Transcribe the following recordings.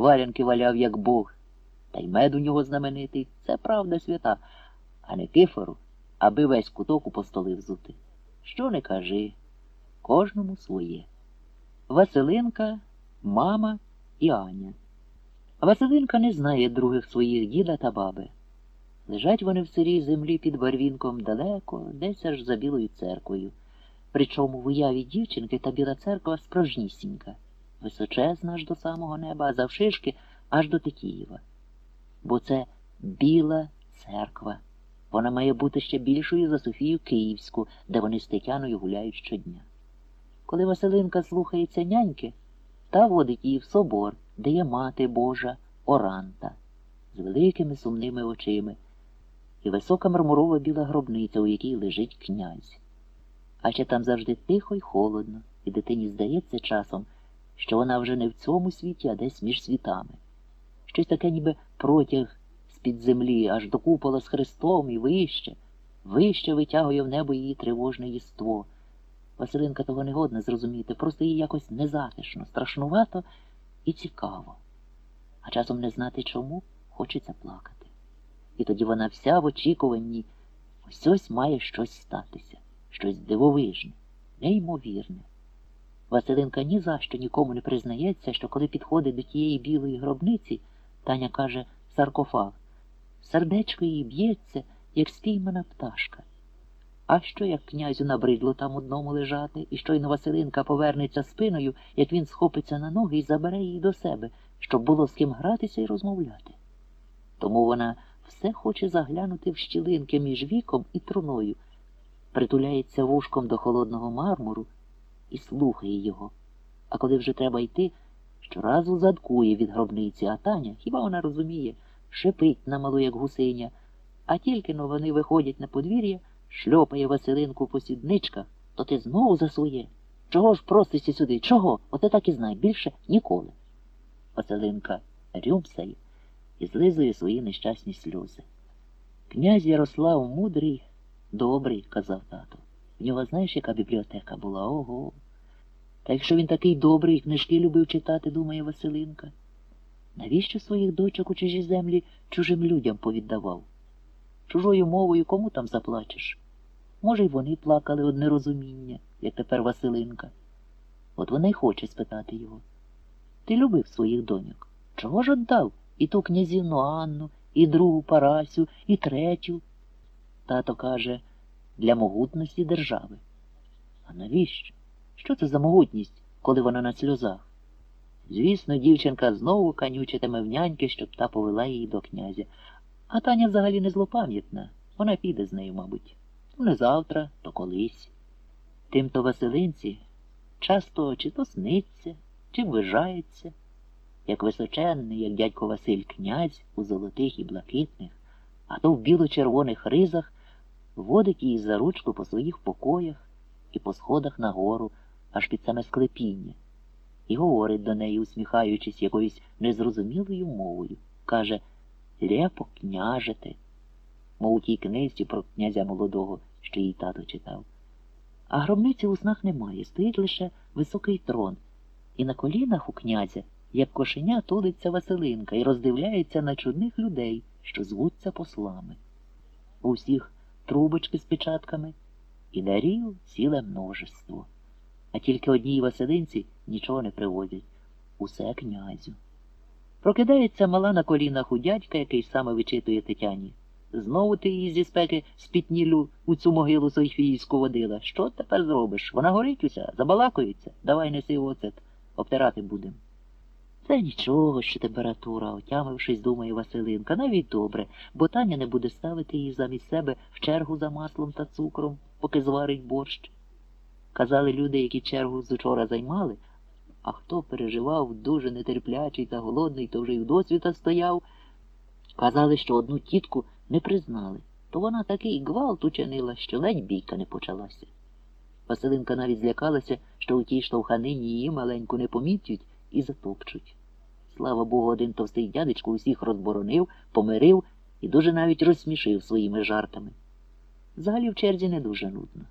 валянки валяв, як Бог. Та й мед у нього знаменитий, це правда свята, а не кифору, аби весь куток у постоли взути. Що не кажи, кожному своє. Василинка, мама і Аня. Василинка не знає других своїх діда та баби. Лежать вони в сирій землі під барвінком далеко, десь аж за білою церквою. Причому в уяві дівчинки та біла церква справжнісінька, височезна аж до самого неба, а завшишки аж до Тетіїва. Бо це біла церква. Вона має бути ще більшою за Софію Київську, де вони з Тетяною гуляють щодня. Коли Василинка слухається няньки, та водить її в собор, де є мати Божа Оранта, з великими сумними очима, і висока мармурова біла гробниця, у якій лежить князь. А ще там завжди тихо й холодно, і дитині здається часом, що вона вже не в цьому світі, а десь між світами. Щось таке, ніби протяг з-під землі, аж до купола з Христом і вище, вище витягує в небо її тривожне єство. Василинка того не годна зрозуміти, просто їй якось незатишно, страшнувато і цікаво. А часом не знати чому хочеться плакати. І тоді вона вся в очікуванні ось ось має щось статися, щось дивовижне, неймовірне. Василинка ні за що нікому не признається, що коли підходить до тієї білої гробниці, Таня каже саркофаг, сердечко її б'ється, як спіймана пташка. А що, як князю набридло там одному лежати, і щойно Василинка повернеться спиною, як він схопиться на ноги і забере її до себе, щоб було з ким гратися і розмовляти. Тому вона все хоче заглянути в щілинки між віком і труною, притуляється вушком до холодного мармуру і слухає його. А коли вже треба йти, щоразу задкує від гробниці, а Таня, хіба вона розуміє, шипить на малу, як гусиня, а тільки но вони виходять на подвір'я, шльопає Василинку по сідничках, то ти знову за своє. Чого ж просишся сюди? Чого? Оце так і знай, більше ніколи. Василинка рюмсає і злизує свої нещасні сльози. Князь Ярослав мудрий, добрий, казав тато. В нього знаєш, яка бібліотека була? Ого. Та якщо він такий добрий, книжки любив читати, думає Василинка. Навіщо своїх дочок у чужі землі чужим людям повіддавав? Чужою мовою кому там заплачеш? Може, й вони плакали од нерозуміння, як тепер Василинка. От вона й хоче спитати його. Ти любив своїх доньок? Чого ж отдав? І ту князівну Анну, і другу Парасю, і третю. Тато каже, для могутності держави. А навіщо? Що це за могутність, коли вона на сльозах? Звісно, дівчинка знову канючитиме в няньки, щоб та повела її до князя. А Таня взагалі не злопам'ятна. Вона піде з нею, мабуть. Не завтра, то колись. Тим-то Василинці часто чи то сниться, чи ввижається, як височенний, як дядько Василь князь у золотих і блакитних, а то в біло-червоних ризах водить її за ручку по своїх покоях і по сходах нагору, аж під саме склепіння, і говорить до неї, усміхаючись якоюсь незрозумілою мовою, каже Репо княжете, мов у тій книзі про князя молодого, що їй тато читав. А гробниці у снах немає, стоїть лише високий трон, і на колінах у князя, як кошеня, тулиться Василинка і роздивляється на чудних людей, що звуться послами. У всіх трубочки з печатками і дарів ціле множество. А тільки одній Василинці нічого не привозять. Усе князю. Прокидається мала на колінах у дядька, який саме вичитує Тетяні. Знову ти її зі спеки спітнілю у цю могилу Софіївську водила. Що тепер зробиш? Вона горить уся, забалакується. Давай неси оцет, обтирати будем. Це нічого, що температура, отямившись, думає Василинка, навіть добре, бо Таня не буде ставити її замість себе в чергу за маслом та цукром, поки зварить борщ. Казали люди, які чергу з учора займали, а хто переживав дуже нетерплячий та голодний, то вже й досвіта стояв. Казали, що одну тітку не признали, то вона такий гвалт учинила, що ледь бійка не почалася. Василинка навіть злякалася, що у тій штовханині її маленьку не помітють і затопчуть. Слава Богу, один товстий дядечко усіх розборонив, помирив і дуже навіть розсмішив своїми жартами. Взагалі в черзі не дуже нудно.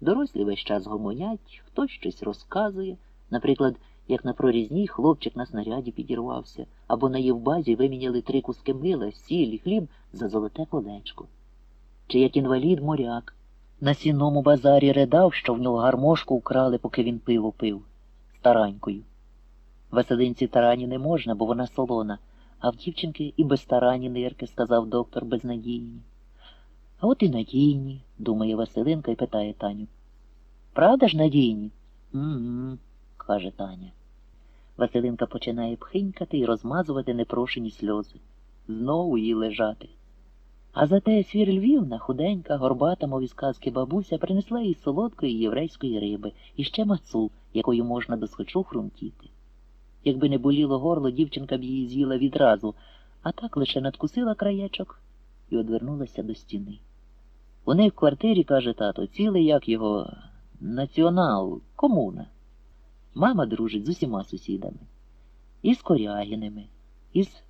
Дорослі весь час гомонять, хтось щось розказує, наприклад, як на прорізній хлопчик на снаряді підірвався, або на Євбазі виміняли три куски мила, сіль і хліб за золоте колечко. Чи як інвалід моряк, на сінному базарі ридав, що в нього гармошку вкрали, поки він пиво пив, старанькою. Василинці тарані не можна, бо вона солона, а в дівчинки і без тарані нирки, сказав доктор безнадійні. А от і надійні, думає Василинка і питає Таню. Правда ж надійні? Угу, каже Таня. Василинка починає пхинькати і розмазувати непрошені сльози. Знову їй лежати. А зате свір Львівна, худенька, горбата, мов із казки бабуся, принесла їй солодкої єврейської риби і ще мацу, якою можна досхочу хрумтіти. Якби не боліло горло, дівчинка б її з'їла відразу, а так лише надкусила краєчок і одвернулася до стіни. У них в квартирі, каже тато, цілий як його націонал, комуна. Мама дружить з усіма сусідами. І з Корягіними, і з